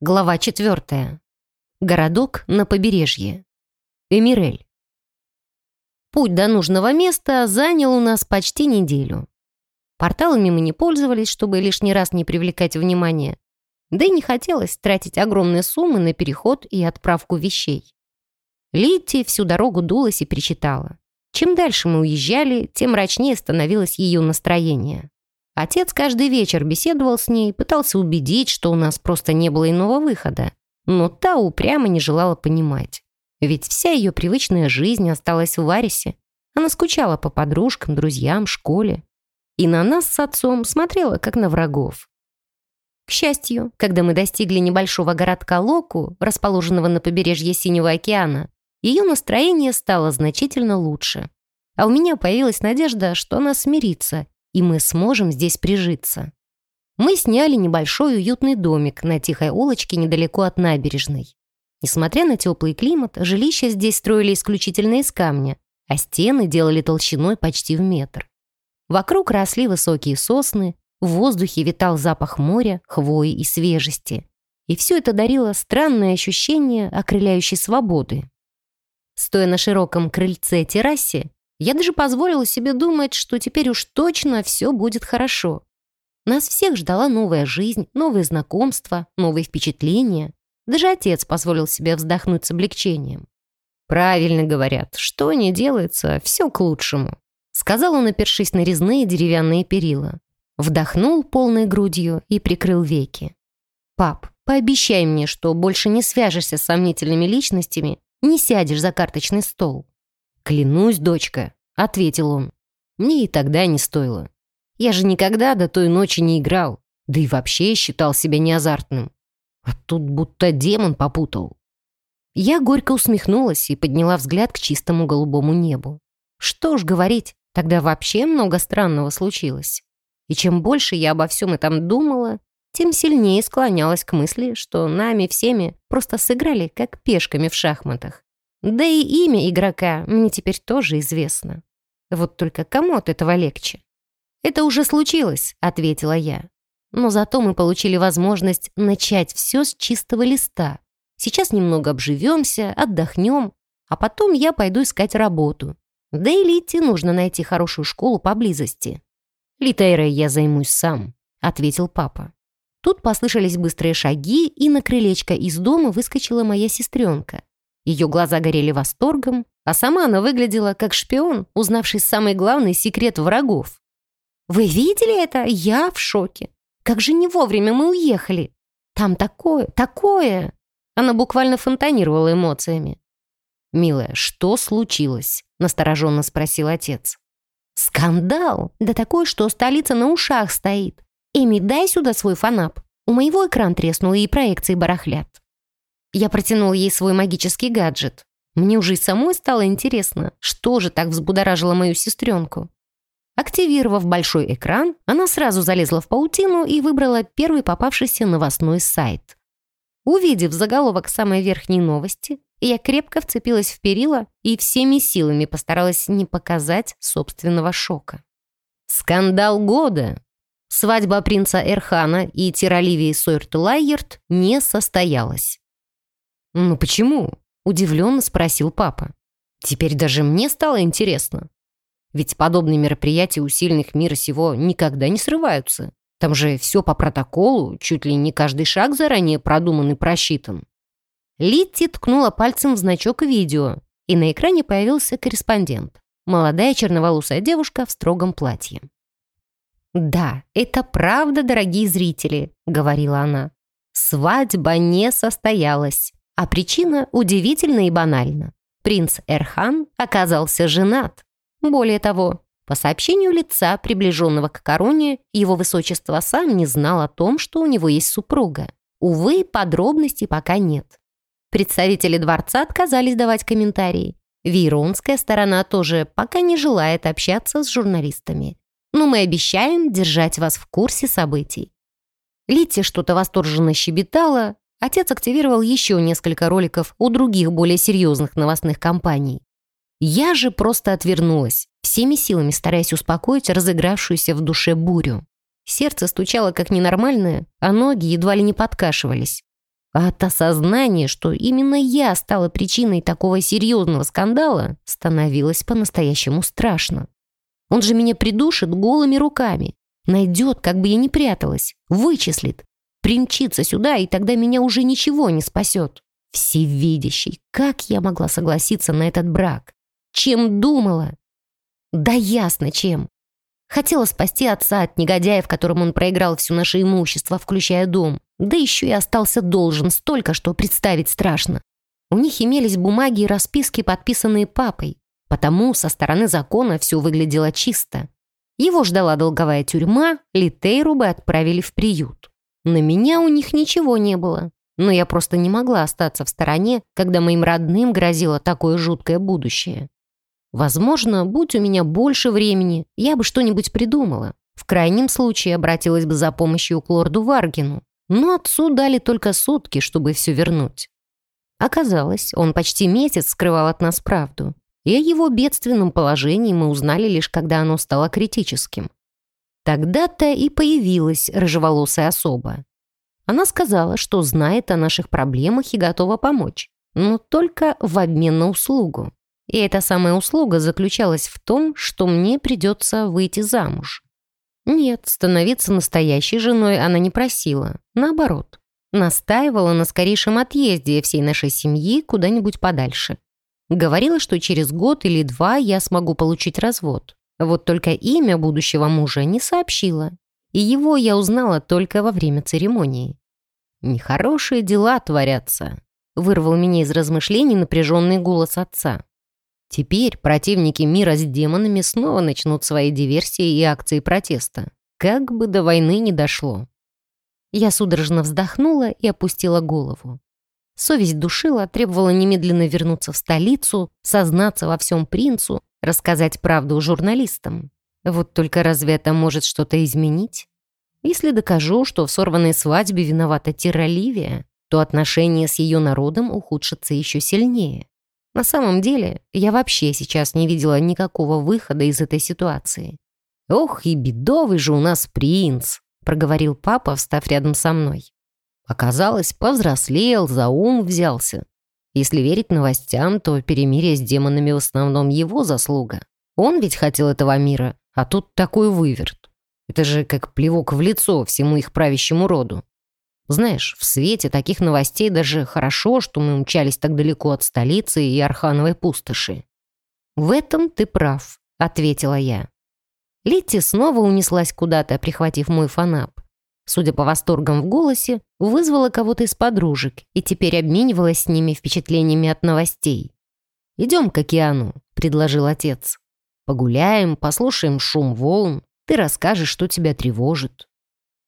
Глава четвертая. Городок на побережье. Эмирель. Путь до нужного места занял у нас почти неделю. Порталами мы не пользовались, чтобы лишний раз не привлекать внимания. Да и не хотелось тратить огромные суммы на переход и отправку вещей. Литти всю дорогу дулась и причитала. Чем дальше мы уезжали, тем мрачнее становилось ее настроение. Отец каждый вечер беседовал с ней, пытался убедить, что у нас просто не было иного выхода. Но та упрямо не желала понимать. Ведь вся ее привычная жизнь осталась в Варисе. Она скучала по подружкам, друзьям, школе. И на нас с отцом смотрела, как на врагов. К счастью, когда мы достигли небольшого городка Локу, расположенного на побережье Синего океана, ее настроение стало значительно лучше. А у меня появилась надежда, что она смирится и мы сможем здесь прижиться. Мы сняли небольшой уютный домик на тихой улочке недалеко от набережной. Несмотря на теплый климат, жилища здесь строили исключительно из камня, а стены делали толщиной почти в метр. Вокруг росли высокие сосны, в воздухе витал запах моря, хвои и свежести. И все это дарило странное ощущение окрыляющей свободы. Стоя на широком крыльце-террасе, я даже позволила себе думать, что теперь уж точно все будет хорошо. Нас всех ждала новая жизнь, новые знакомства, новые впечатления. Даже отец позволил себе вздохнуть с облегчением. «Правильно говорят, что не делается, все к лучшему», сказал он, опершись на резные деревянные перила. Вдохнул полной грудью и прикрыл веки. «Пап, пообещай мне, что больше не свяжешься с сомнительными личностями, не сядешь за карточный стол». «Клянусь, дочка», — ответил он. «Мне и тогда не стоило. Я же никогда до той ночи не играл, да и вообще считал себя неазартным. А тут будто демон попутал». Я горько усмехнулась и подняла взгляд к чистому голубому небу. Что ж говорить, тогда вообще много странного случилось. И чем больше я обо всем этом думала, тем сильнее склонялась к мысли, что нами всеми просто сыграли как пешками в шахматах. Да и имя игрока мне теперь тоже известно. Вот только кому от этого легче? «Это уже случилось», — ответила я. «Но зато мы получили возможность начать все с чистого листа. Сейчас немного обживемся, отдохнем, а потом я пойду искать работу. Да и Лите нужно найти хорошую школу поблизости». «Литейрой я займусь сам», — ответил папа. Тут послышались быстрые шаги, и на крылечко из дома выскочила моя сестренка. Ее глаза горели восторгом, а сама она выглядела как шпион, узнавший самый главный секрет врагов. «Вы видели это? Я в шоке. Как же не вовремя мы уехали. Там такое, такое!» Она буквально фонтанировала эмоциями. «Милая, что случилось?» — настороженно спросил отец. «Скандал! Да такой, что столица на ушах стоит. Эми, дай сюда свой фанап. У моего экран треснул и проекции барахлят». Я протянул ей свой магический гаджет. Мне уже и самой стало интересно, что же так взбудоражило мою сестренку. Активировав большой экран, она сразу залезла в паутину и выбрала первый попавшийся новостной сайт. Увидев заголовок самой верхней новости, я крепко вцепилась в перила и всеми силами постаралась не показать собственного шока. Скандал года! Свадьба принца Эрхана и Тираливии Сойрт-Лайерт не состоялась. «Ну почему?» — удивленно спросил папа. «Теперь даже мне стало интересно. Ведь подобные мероприятия у сильных мира сего никогда не срываются. Там же все по протоколу, чуть ли не каждый шаг заранее продуман и просчитан». Литти ткнула пальцем в значок видео, и на экране появился корреспондент. Молодая черноволосая девушка в строгом платье. «Да, это правда, дорогие зрители», — говорила она. «Свадьба не состоялась. А причина удивительна и банальна. Принц Эрхан оказался женат. Более того, по сообщению лица, приближенного к короне, его высочество сам не знал о том, что у него есть супруга. Увы, подробностей пока нет. Представители дворца отказались давать комментарии. Вейронская сторона тоже пока не желает общаться с журналистами. Но мы обещаем держать вас в курсе событий. Литти что-то восторженно щебетала, Отец активировал еще несколько роликов у других более серьезных новостных компаний. Я же просто отвернулась, всеми силами стараясь успокоить разыгравшуюся в душе бурю. Сердце стучало как ненормальное, а ноги едва ли не подкашивались. А от осознания, что именно я стала причиной такого серьезного скандала, становилось по-настоящему страшно. Он же меня придушит голыми руками, найдет, как бы я ни пряталась, вычислит, примчится сюда, и тогда меня уже ничего не спасет. Всевидящий, как я могла согласиться на этот брак? Чем думала? Да ясно, чем. Хотела спасти отца от негодяев, которым он проиграл все наше имущество, включая дом. Да еще и остался должен столько, что представить страшно. У них имелись бумаги и расписки, подписанные папой. Потому со стороны закона все выглядело чисто. Его ждала долговая тюрьма, Литейру бы отправили в приют. На меня у них ничего не было. Но я просто не могла остаться в стороне, когда моим родным грозило такое жуткое будущее. Возможно, будь у меня больше времени, я бы что-нибудь придумала. В крайнем случае обратилась бы за помощью к лорду Варгину. Но отцу дали только сутки, чтобы все вернуть. Оказалось, он почти месяц скрывал от нас правду. И о его бедственном положении мы узнали лишь, когда оно стало критическим. Тогда-то и появилась рыжеволосая особа. Она сказала, что знает о наших проблемах и готова помочь, но только в обмен на услугу. И эта самая услуга заключалась в том, что мне придется выйти замуж. Нет, становиться настоящей женой она не просила. Наоборот, настаивала на скорейшем отъезде всей нашей семьи куда-нибудь подальше. Говорила, что через год или два я смогу получить развод. Вот только имя будущего мужа не сообщила. И его я узнала только во время церемонии. «Нехорошие дела творятся», — вырвал меня из размышлений напряженный голос отца. Теперь противники мира с демонами снова начнут свои диверсии и акции протеста. Как бы до войны не дошло. Я судорожно вздохнула и опустила голову. Совесть душила, требовала немедленно вернуться в столицу, сознаться во всем принцу, рассказать правду журналистам. Вот только разве это может что-то изменить? Если докажу, что в сорванной свадьбе виновата Тира Ливия, то отношения с ее народом ухудшатся еще сильнее. На самом деле, я вообще сейчас не видела никакого выхода из этой ситуации. «Ох, и бедовый же у нас принц!» — проговорил папа, встав рядом со мной. Оказалось, повзрослел, за ум взялся. Если верить новостям, то перемирие с демонами в основном его заслуга. Он ведь хотел этого мира, а тут такой выверт. Это же как плевок в лицо всему их правящему роду. Знаешь, в свете таких новостей даже хорошо, что мы умчались так далеко от столицы и Архановой пустоши. «В этом ты прав», — ответила я. Литти снова унеслась куда-то, прихватив мой фанап. Судя по восторгам в голосе, вызвала кого-то из подружек и теперь обменивалась с ними впечатлениями от новостей. «Идем к океану», — предложил отец. «Погуляем, послушаем шум волн, ты расскажешь, что тебя тревожит».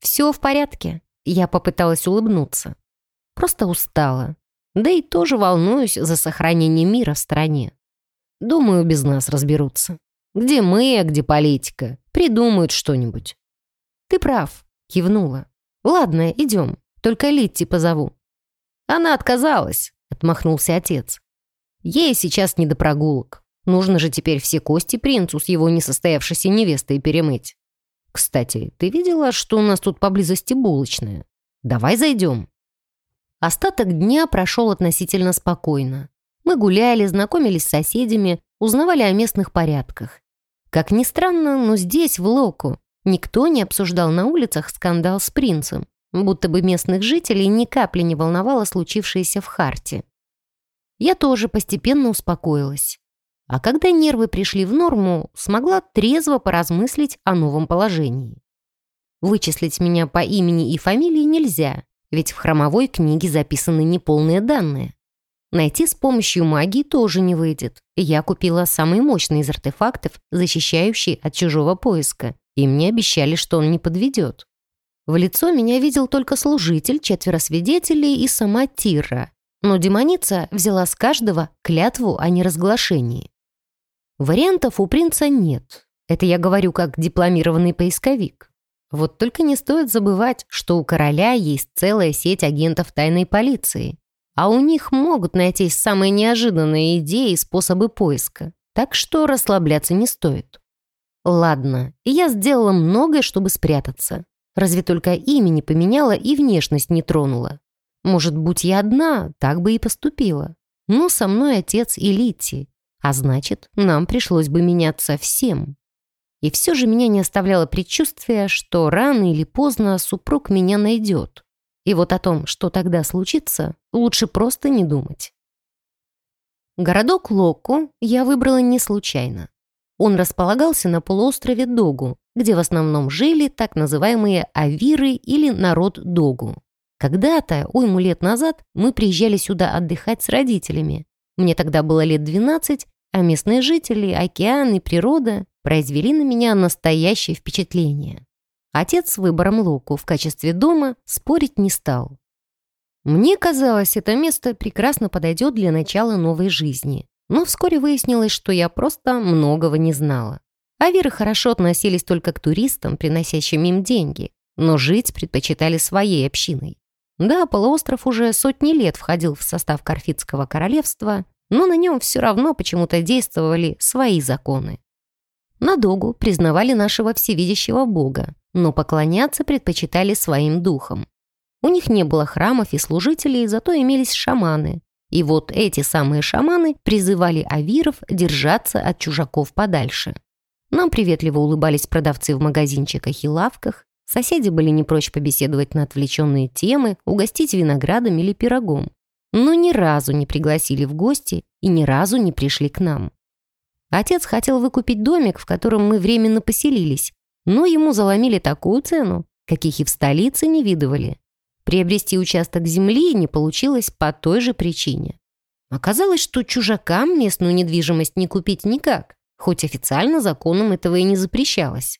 «Все в порядке», я попыталась улыбнуться. Просто устала. Да и тоже волнуюсь за сохранение мира в стране. Думаю, без нас разберутся. Где мы, а где политика? Придумают что-нибудь. Ты прав, кивнула. Ладно, идем. Только Литти позову. Она отказалась, отмахнулся отец. Ей сейчас не до прогулок. Нужно же теперь все кости принцу с его несостоявшейся невестой перемыть. «Кстати, ты видела, что у нас тут поблизости булочная? Давай зайдем». Остаток дня прошел относительно спокойно. Мы гуляли, знакомились с соседями, узнавали о местных порядках. Как ни странно, но здесь, в Локу, никто не обсуждал на улицах скандал с принцем, будто бы местных жителей ни капли не волновало случившееся в Харте. Я тоже постепенно успокоилась. А когда нервы пришли в норму, смогла трезво поразмыслить о новом положении. Вычислить меня по имени и фамилии нельзя, ведь в хромовой книге записаны неполные данные. Найти с помощью магии тоже не выйдет. Я купила самый мощный из артефактов, защищающий от чужого поиска, и мне обещали, что он не подведет. В лицо меня видел только служитель, четверо свидетелей и сама Тира, но демоница взяла с каждого клятву о неразглашении. Вариантов у принца нет. Это я говорю как дипломированный поисковик. Вот только не стоит забывать, что у короля есть целая сеть агентов тайной полиции. А у них могут найтись самые неожиданные идеи и способы поиска. Так что расслабляться не стоит. Ладно, я сделала многое, чтобы спрятаться. Разве только имя не поменяла и внешность не тронула. Может, будь я одна, так бы и поступила. Но со мной отец и Лити, а значит, нам пришлось бы меняться всем. И все же меня не оставляло предчувствие, что рано или поздно супруг меня найдет. И вот о том, что тогда случится, лучше просто не думать. Городок Локко я выбрала не случайно. Он располагался на полуострове Догу, где в основном жили так называемые авиры или народ Догу. Когда-то, уйму лет назад, мы приезжали сюда отдыхать с родителями. Мне тогда было лет 12, а местные жители, океан и природа произвели на меня настоящее впечатление. Отец с выбором Локу в качестве дома спорить не стал. Мне казалось, это место прекрасно подойдет для начала новой жизни. Но вскоре выяснилось, что я просто многого не знала. Авиры хорошо относились только к туристам, приносящим им деньги, но жить предпочитали своей общиной. Да, полуостров уже сотни лет входил в состав Карфитского королевства, но на нем все равно почему-то действовали свои законы. На Догу признавали нашего всевидящего бога, но поклоняться предпочитали своим духам. У них не было храмов и служителей, зато имелись шаманы. И вот эти самые шаманы призывали авиров держаться от чужаков подальше. Нам приветливо улыбались продавцы в магазинчиках и лавках, соседи были не прочь побеседовать на отвлеченные темы, угостить виноградом или пирогом. Но ни разу не пригласили в гости и ни разу не пришли к нам. Отец хотел выкупить домик, в котором мы временно поселились, но ему заломили такую цену, каких и в столице не видывали. Приобрести участок земли не получилось по той же причине. Оказалось, что чужакам местную недвижимость не купить никак, хоть официально законом этого и не запрещалось.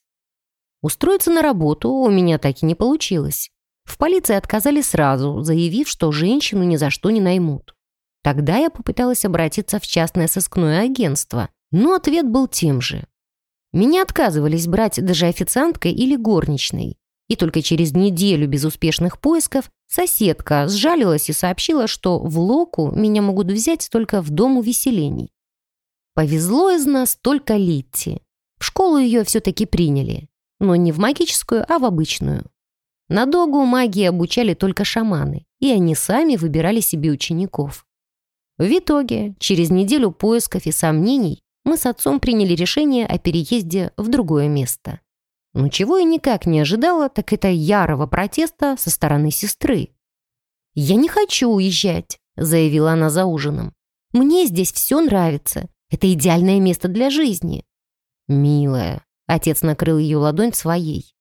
Устроиться на работу у меня так и не получилось. В полиции отказали сразу, заявив, что женщину ни за что не наймут. Тогда я попыталась обратиться в частное сыскное агентство, но ответ был тем же. Меня отказывались брать даже официанткой или горничной. И только через неделю безуспешных поисков соседка сжалилась и сообщила, что в Локу меня могут взять только в дом увеселений. Повезло из нас только Литти. В школу ее все-таки приняли. Но не в магическую, а в обычную. На Догу магии обучали только шаманы, и они сами выбирали себе учеников. В итоге, через неделю поисков и сомнений, мы с отцом приняли решение о переезде в другое место. Но чего я никак не ожидала, так это ярого протеста со стороны сестры. «Я не хочу уезжать», — заявила она за ужином. «Мне здесь все нравится. Это идеальное место для жизни». «Милая», — отец накрыл ее ладонь своей.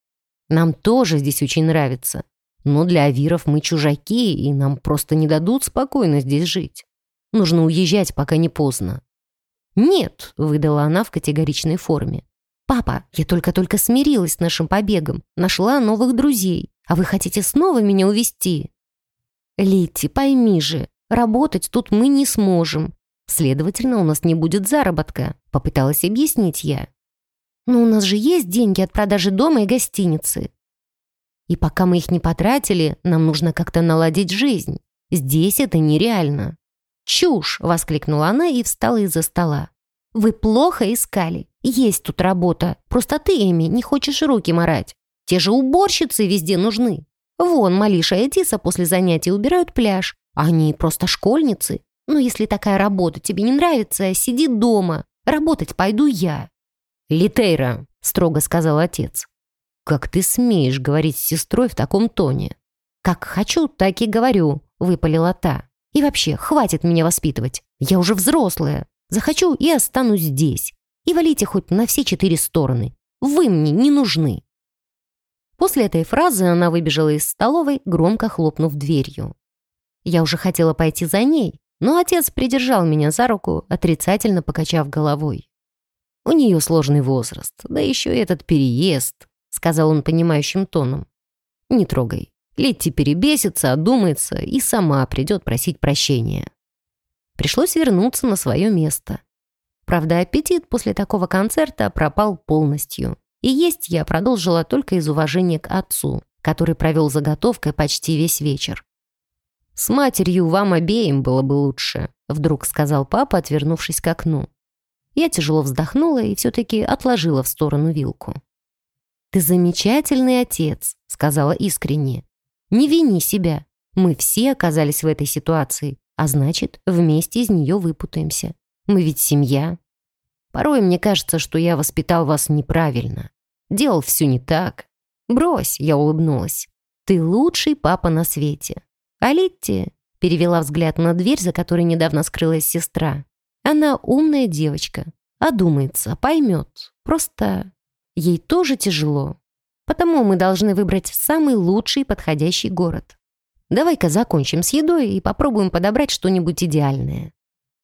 «Нам тоже здесь очень нравится. Но для авиров мы чужаки, и нам просто не дадут спокойно здесь жить. Нужно уезжать, пока не поздно». «Нет», — выдала она в категоричной форме. «Папа, я только-только смирилась с нашим побегом, нашла новых друзей, а вы хотите снова меня увести? «Литти, пойми же, работать тут мы не сможем. Следовательно, у нас не будет заработка», — попыталась объяснить я. «Но у нас же есть деньги от продажи дома и гостиницы. И пока мы их не потратили, нам нужно как-то наладить жизнь. Здесь это нереально». «Чушь!» — воскликнула она и встала из-за стола. «Вы плохо искали. Есть тут работа. Просто ты, Эми, не хочешь руки морать. Те же уборщицы везде нужны. Вон, Малиша и Тиса после занятий убирают пляж. Они просто школьницы. Но если такая работа тебе не нравится, сиди дома. Работать пойду я». «Литейра», — строго сказал отец. «Как ты смеешь говорить с сестрой в таком тоне?» «Как хочу, так и говорю», — выпалила та. «И вообще, хватит меня воспитывать. Я уже взрослая. Захочу и останусь здесь. И валите хоть на все четыре стороны. Вы мне не нужны». После этой фразы она выбежала из столовой, громко хлопнув дверью. Я уже хотела пойти за ней, но отец придержал меня за руку, отрицательно покачав головой. «У нее сложный возраст, да еще и этот переезд», — сказал он понимающим тоном. «Не трогай. Летти перебесится, одумается и сама придет просить прощения». Пришлось вернуться на свое место. Правда, аппетит после такого концерта пропал полностью. И есть я продолжила только из уважения к отцу, который провел заготовкой почти весь вечер. «С матерью вам обеим было бы лучше», — вдруг сказал папа, отвернувшись к окну. Я тяжело вздохнула и все-таки отложила в сторону вилку. «Ты замечательный отец», — сказала искренне. «Не вини себя. Мы все оказались в этой ситуации, а значит, вместе из нее выпутаемся. Мы ведь семья. Порой мне кажется, что я воспитал вас неправильно. Делал все не так. Брось, я улыбнулась. Ты лучший папа на свете. А Литти перевела взгляд на дверь, за которой недавно скрылась сестра. Она умная девочка. Одумается, поймет. Просто ей тоже тяжело. Потому мы должны выбрать самый лучший подходящий город. Давай-ка закончим с едой и попробуем подобрать что-нибудь идеальное.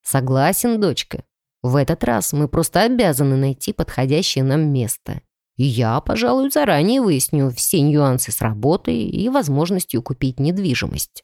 Согласен, дочка. В этот раз мы просто обязаны найти подходящее нам место. И я, пожалуй, заранее выясню все нюансы с работой и возможностью купить недвижимость.